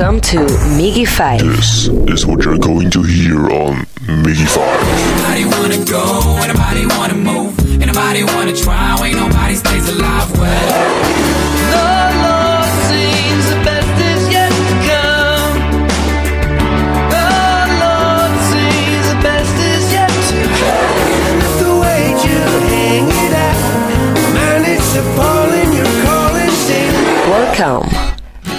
Welcome to MIGY 5. This is what you're going to hear on MIGY 5. Nobody wanna go, ain't nobody wanna move, ain't nobody wanna try, ain't nobody stays alive. Well,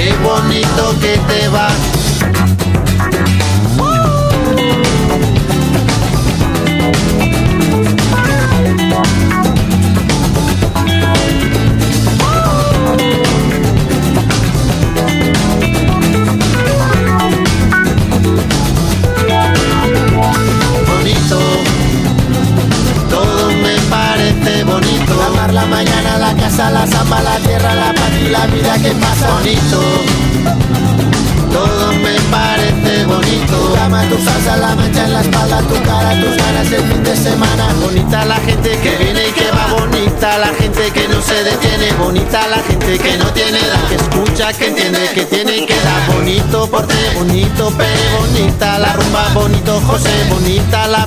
qué bonito que te va. La casa, la samba, la tierra, la paz y la vida que pasa bonito. Todo me parece bonito. Tu cama, tu salsa, la mancha en la espalda, tu cara, tus ganas el fin de semana. Bonita la gente que viene y que va, bonita la gente que no se detiene, bonita la gente que no tiene edad, que escucha, que entiende, que tiene y que da. Bonito porte, bonito pe, bonita la rumba, bonito José, bonita la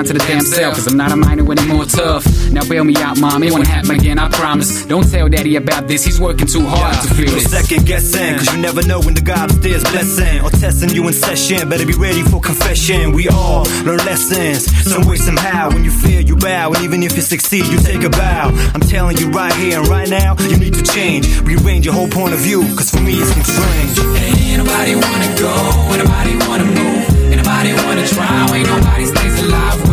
Down to the damn cell, cause I'm not a minor anymore, tough. Now bail me out, mom, it won't happen again, I promise. Don't tell daddy about this, he's working too hard to feel No this. second guessing, cause you never know when the God upstairs blessing or testing you in session. Better be ready for confession. We all learn lessons, some way, somehow. When you fear, you bow, and even if you succeed, you take a bow. I'm telling you right here and right now, you need to change. Rearrange your whole point of view, cause for me, it seems strange. Hey, anybody wanna go? Anybody wanna move? Anybody wanna try? Ain't nobody stays alive.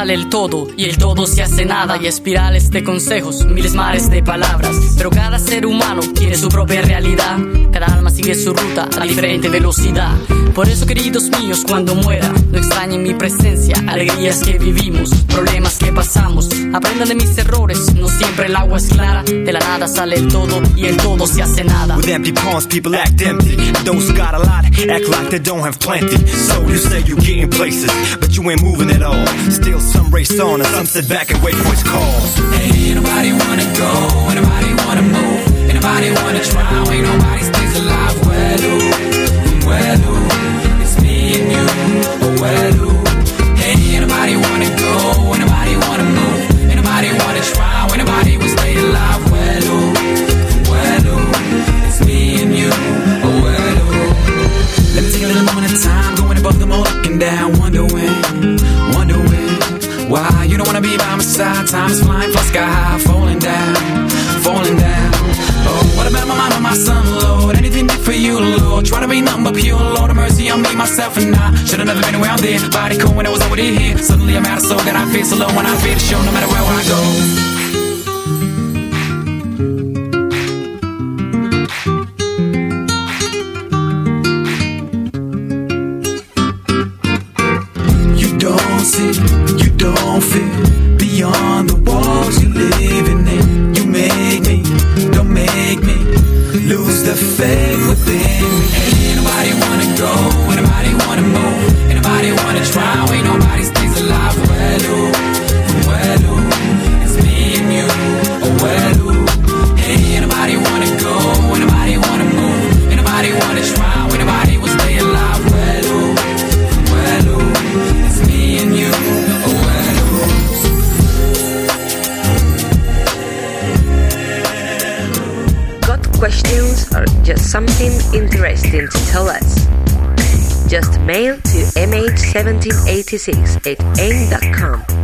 Sale el todo y el todo se hace nada y espirales de consejos, miles mares de palabras. Pero cada ser humano tiene su propia realidad, cada sigue su ruta a diferente velocidad. Por eso, queridos míos, cuando muera, no extrañen mi presencia, alegrías que vivimos, problemas que pasamos. Aprendan de mis errores, no siempre el agua es clara. De la nada sale el todo y el todo se hace nada. With empty palms, people act empty. Those who got a lot act like they don't have plenty. So you say you getting places, but you ain't moving at all. Still, some race on, and some sit back and wait for his calls. Hey, anybody wanna go? Anybody wanna move? Anybody wanna try? Ain't nobody stays alive. It's me and you. Hey, anybody wanna go? Anybody wanna move? Anybody wanna try? Anybody stay alive. It's me and you. Let me take a little moment of time, going above and down, wondering, wondering why you don't wanna be by my side. Time is flying, fly sky high, falling down, falling down. What about my mom and my son, Lord? Anything did for you, Lord? Try to be nothing but pure, Lord have mercy on me, myself, and I. Should've never been where I'm there. Body cool when I was over here. Suddenly I'm out of soul, that I feel so low when I feel the show, no matter where I go. 66 at aim.com.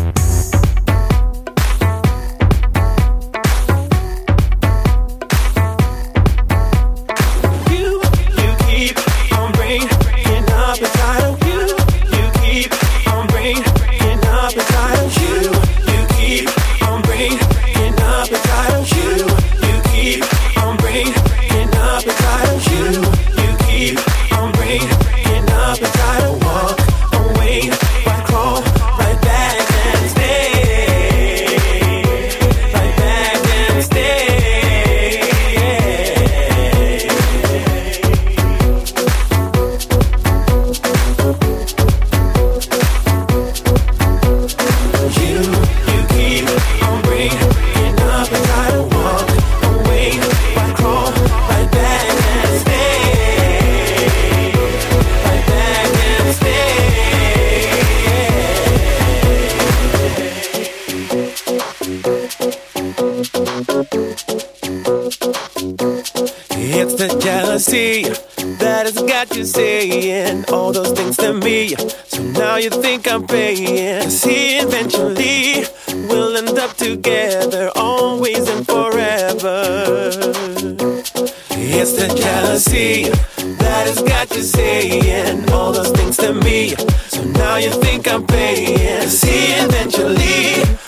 saying all those things to me. So now you think I'm paying. See, eventually.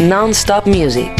Non-stop music.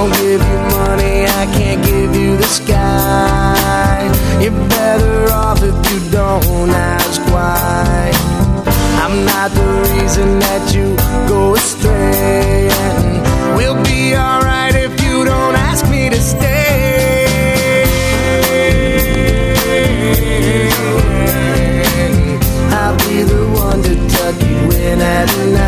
I'll give you money, I can't give you the sky. You're better off if you don't ask why. I'm not the reason that you go astray. And we'll be alright if you don't ask me to stay. I'll be the one to tuck you in at night.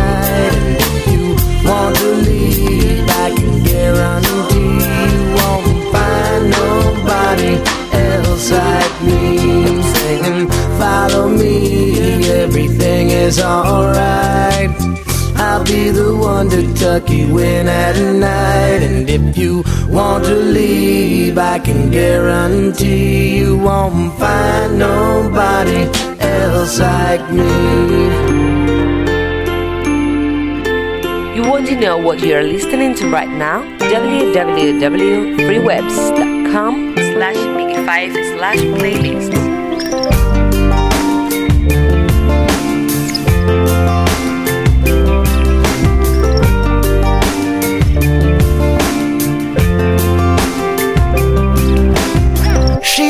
Follow me, everything is alright. I'll be the one to tuck you in at night. And if you want to leave, I can guarantee you won't find nobody else like me. You want to know what you're listening to right now? www.freewebs.com slash MIGY5 slash playlist.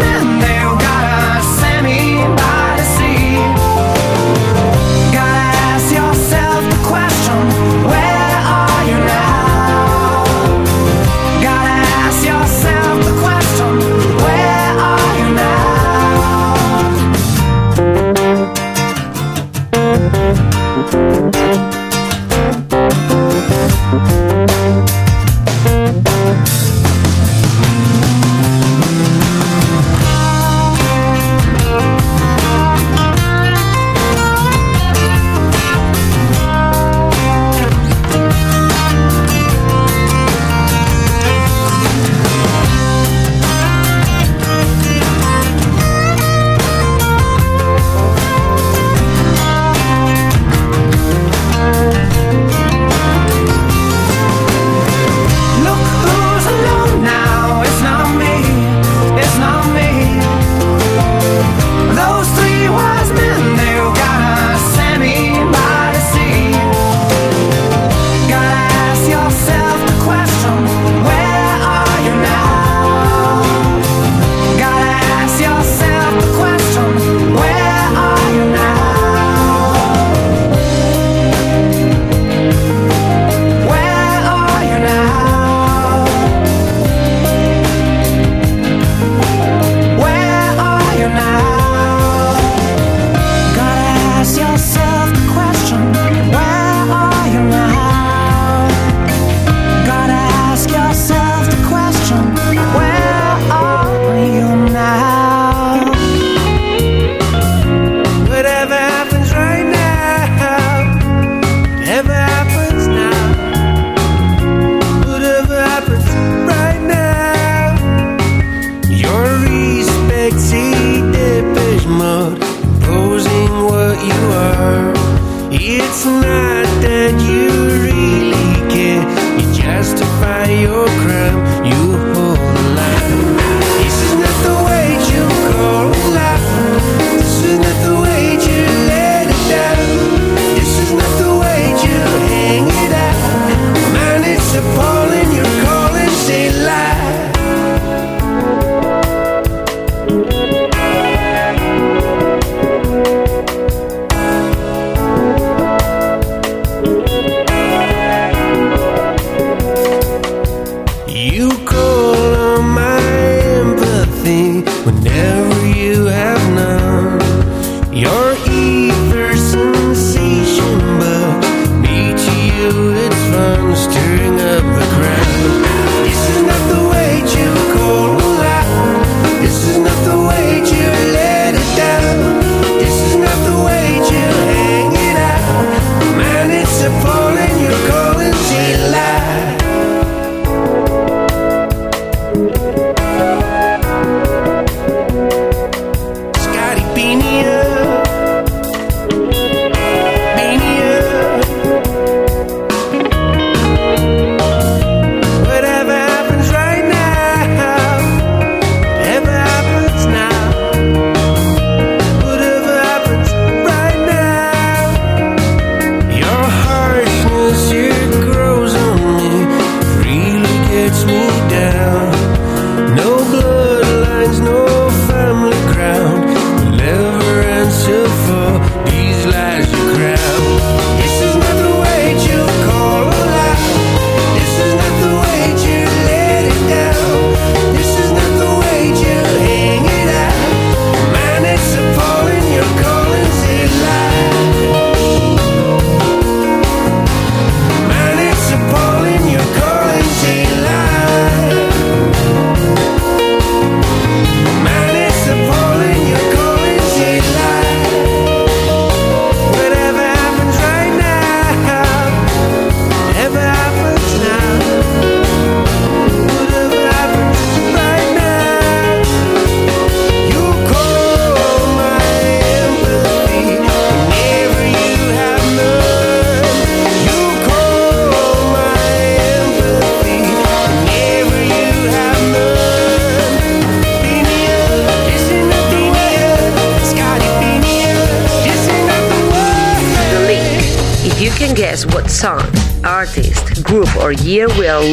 three wise what you are. It's not that you really care, you justify your crime.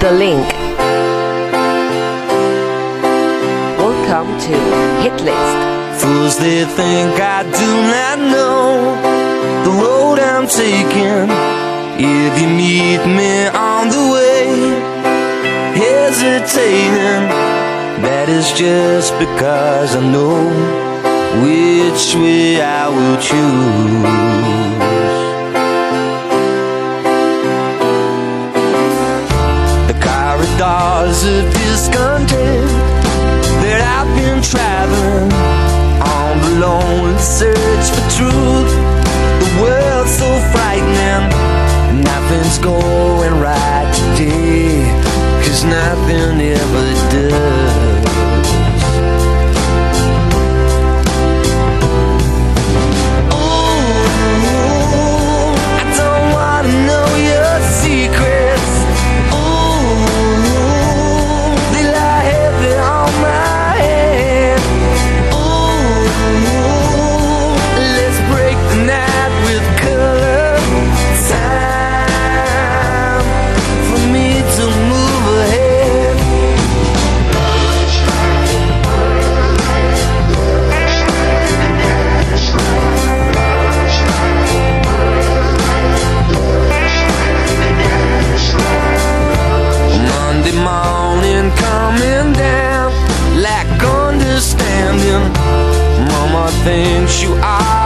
the link. Welcome to Hit List. Fools, they think I do not know the road I'm taking. If you meet me on the way, hesitating, that is just because I know which way I will choose. stars of discontent that I've been traveling on the lonely search for truth. The world's so frightening, nothing's going right today, cause nothing ever does. Things you are.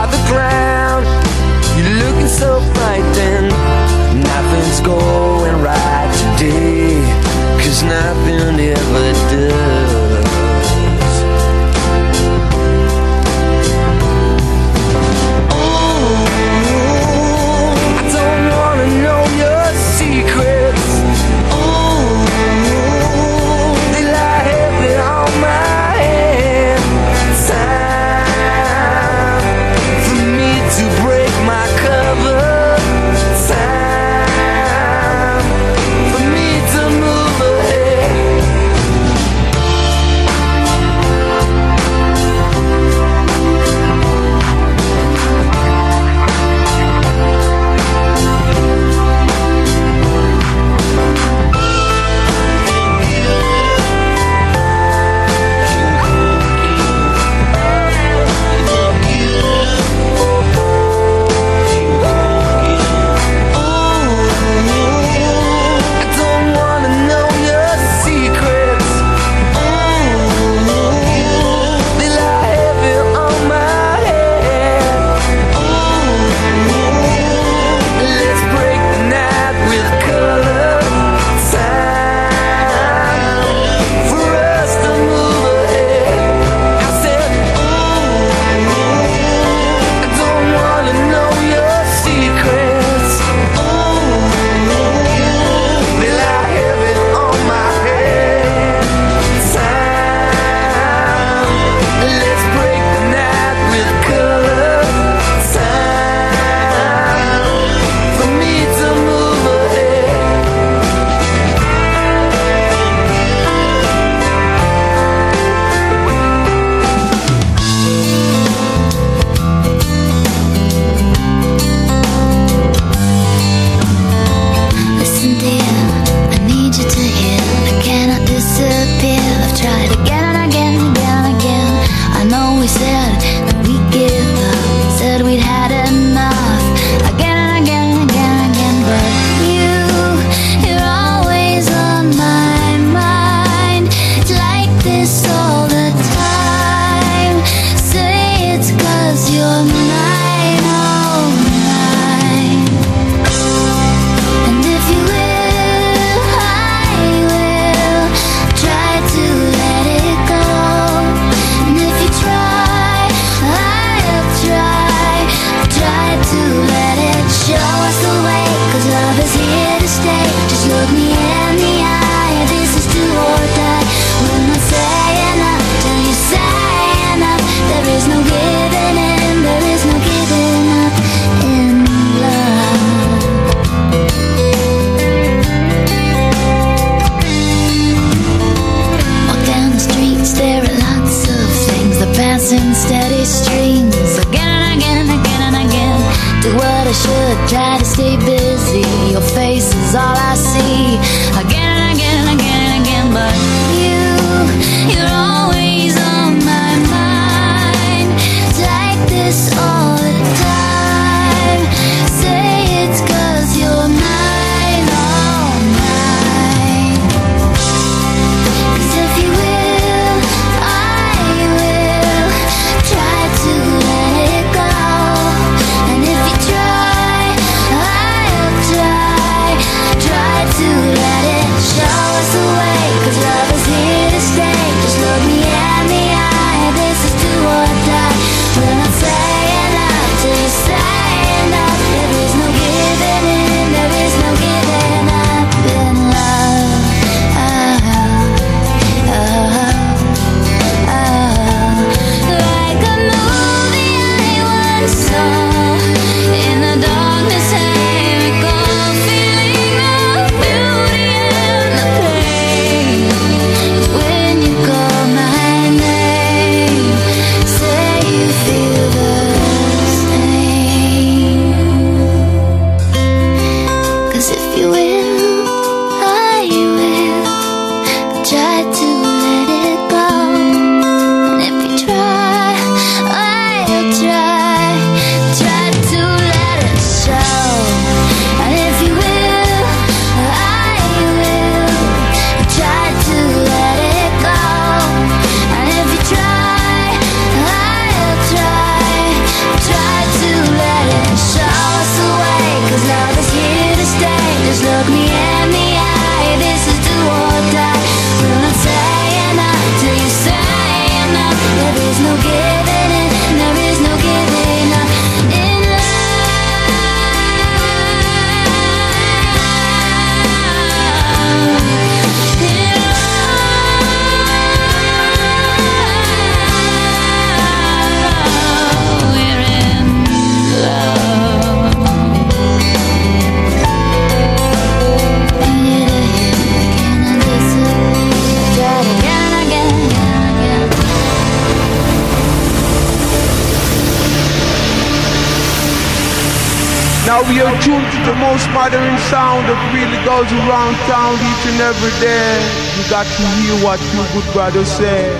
What you good brother say.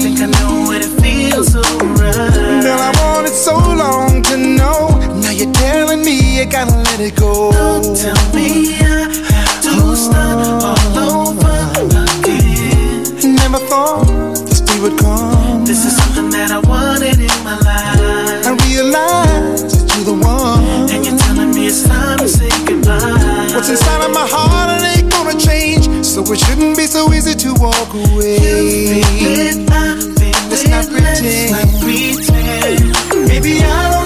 think I know what it feels so right. Girl, I wanted so long to know. Now you're telling me I gotta let it go. Don't me I have to start all over again. Never thought this day would come. This is something that I wanted in my life. I realize that you're the one, and you're telling me it's time to say goodbye. What's inside of my heart? So it shouldn't be so easy to walk away. Let's not pretend. Not pretend. Maybe I'll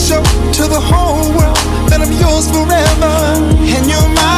show to the whole world that I'm yours forever and you're mine.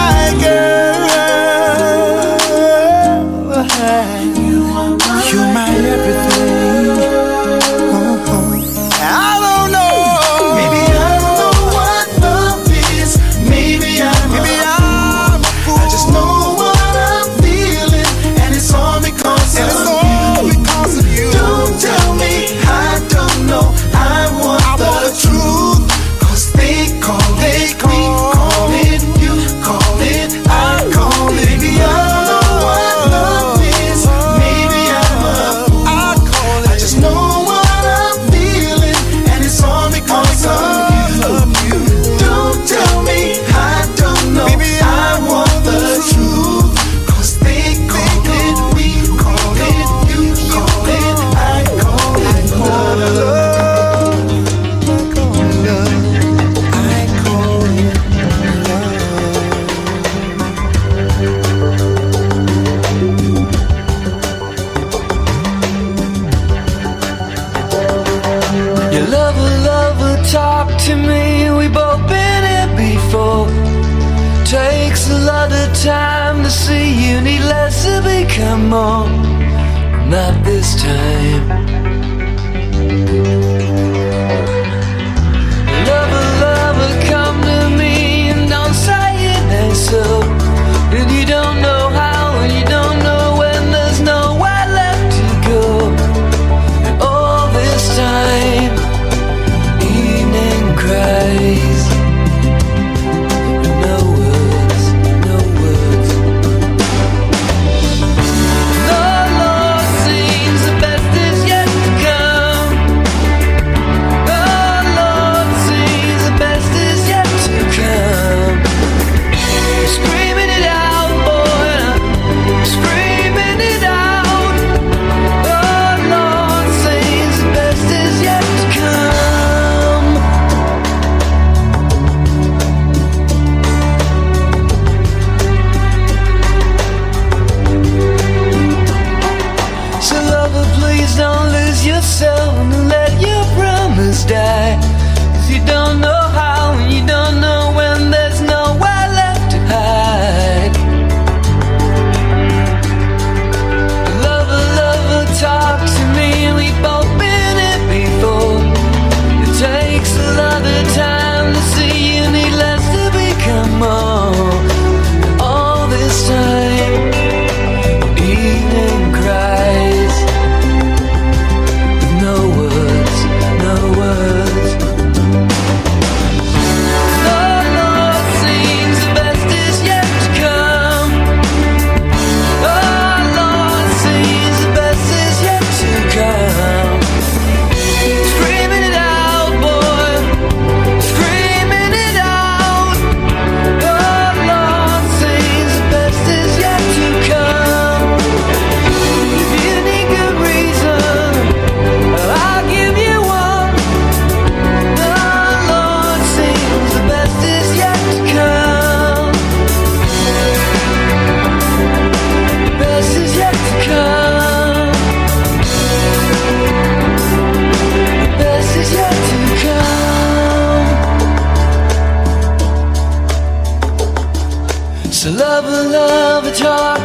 love, a love, a joy.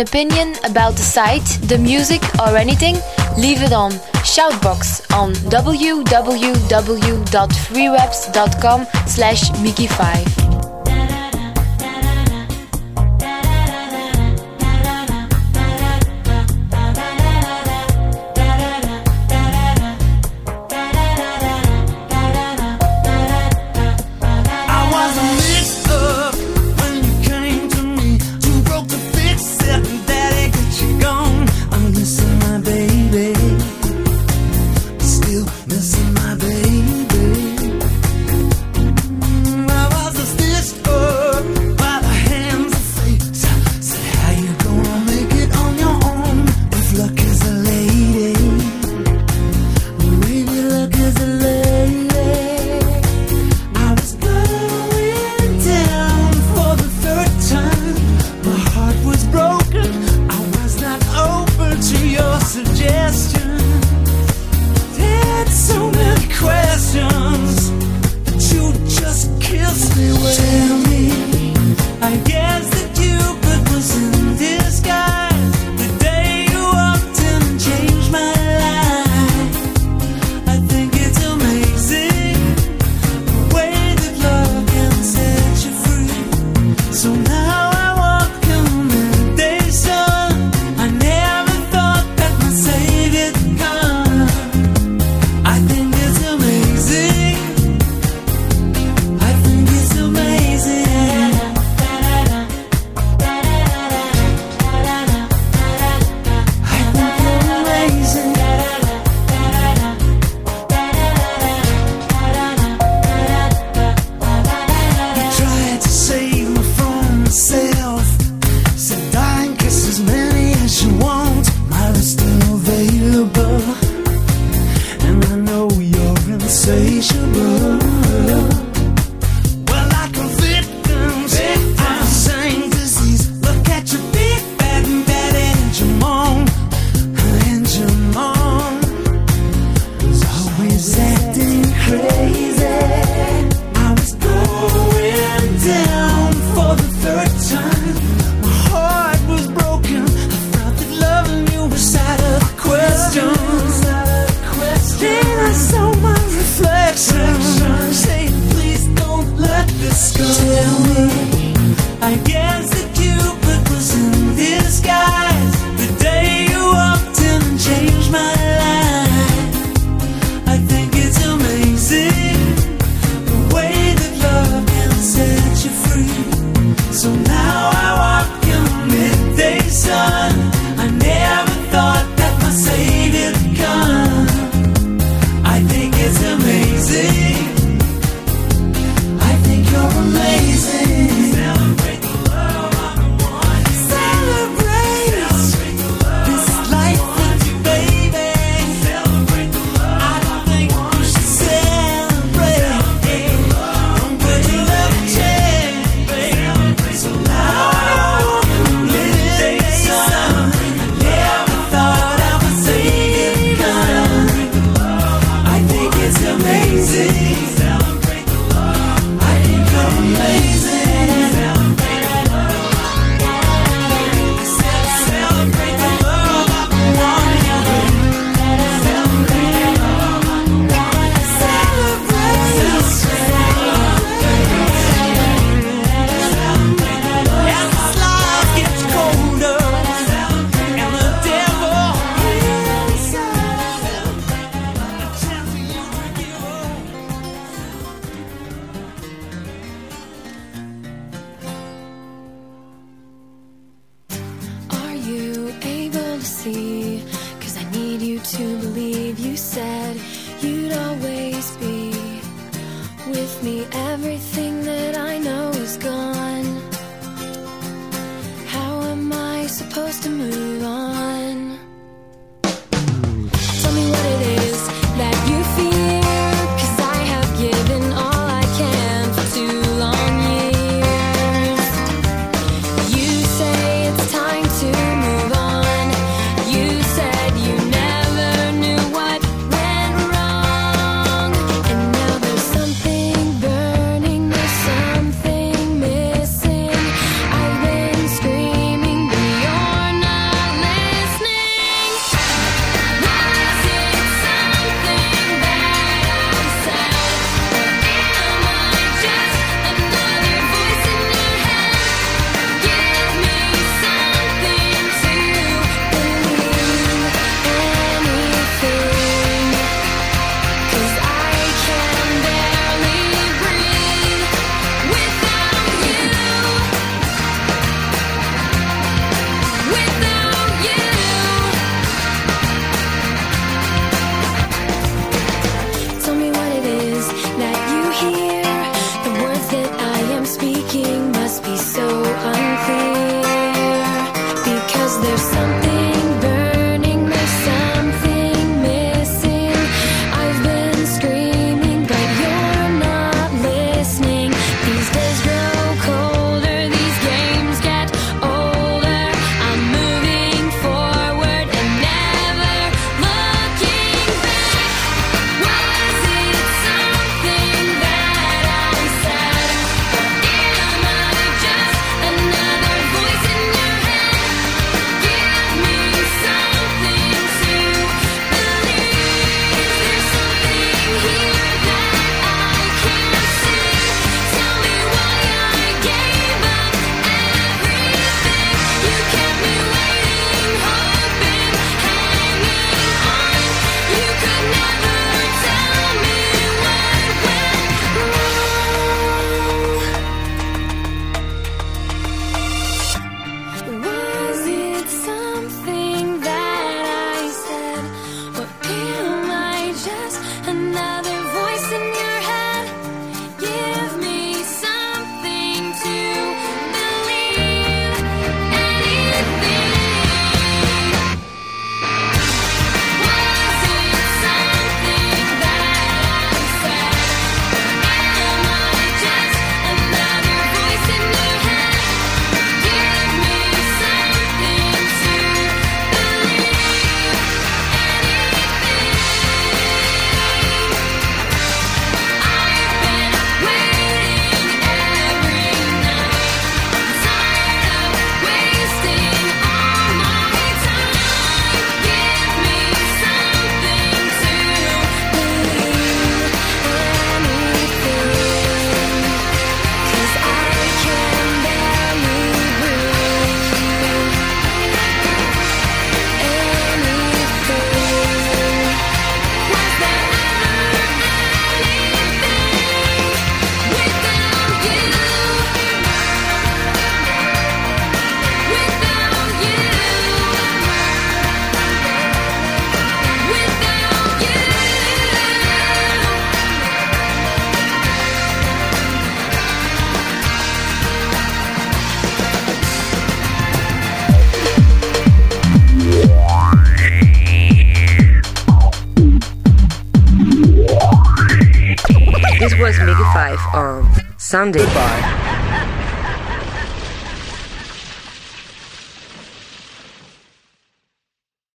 an opinion about the site, the music, or anything, leave it on Shoutbox on www.freewebs.com slash MIGY5.